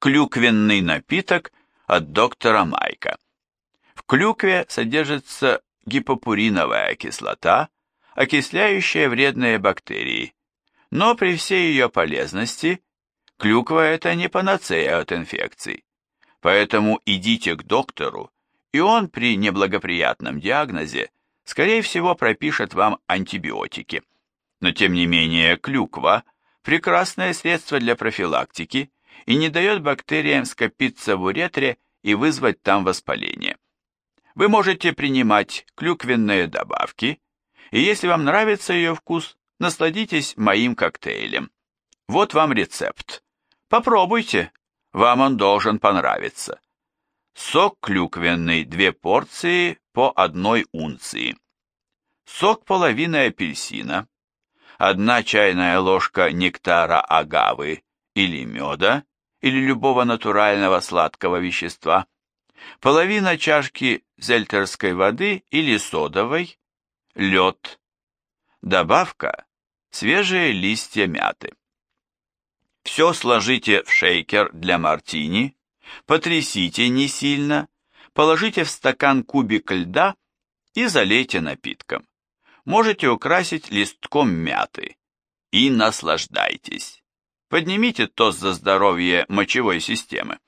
Клюквенный напиток от доктора Майка. В клюкве содержится гипопуриновая кислота, окисляющая вредные бактерии. Но при всей ее полезности клюква – это не панацея от инфекций. Поэтому идите к доктору, и он при неблагоприятном диагнозе, скорее всего, пропишет вам антибиотики. Но тем не менее клюква – прекрасное средство для профилактики и не дает бактериям скопиться в уретре и вызвать там воспаление. Вы можете принимать клюквенные добавки, и если вам нравится ее вкус, насладитесь моим коктейлем. Вот вам рецепт. Попробуйте, вам он должен понравиться. Сок клюквенный 2 порции по одной унции. Сок половины апельсина. 1 чайная ложка нектара агавы или меда, или любого натурального сладкого вещества. Половина чашки зельтерской воды или содовой, лед. Добавка – свежие листья мяты. Все сложите в шейкер для мартини, потрясите не сильно, положите в стакан кубик льда и залейте напитком. Можете украсить листком мяты и наслаждайтесь. Поднимите тост за здоровье мочевой системы.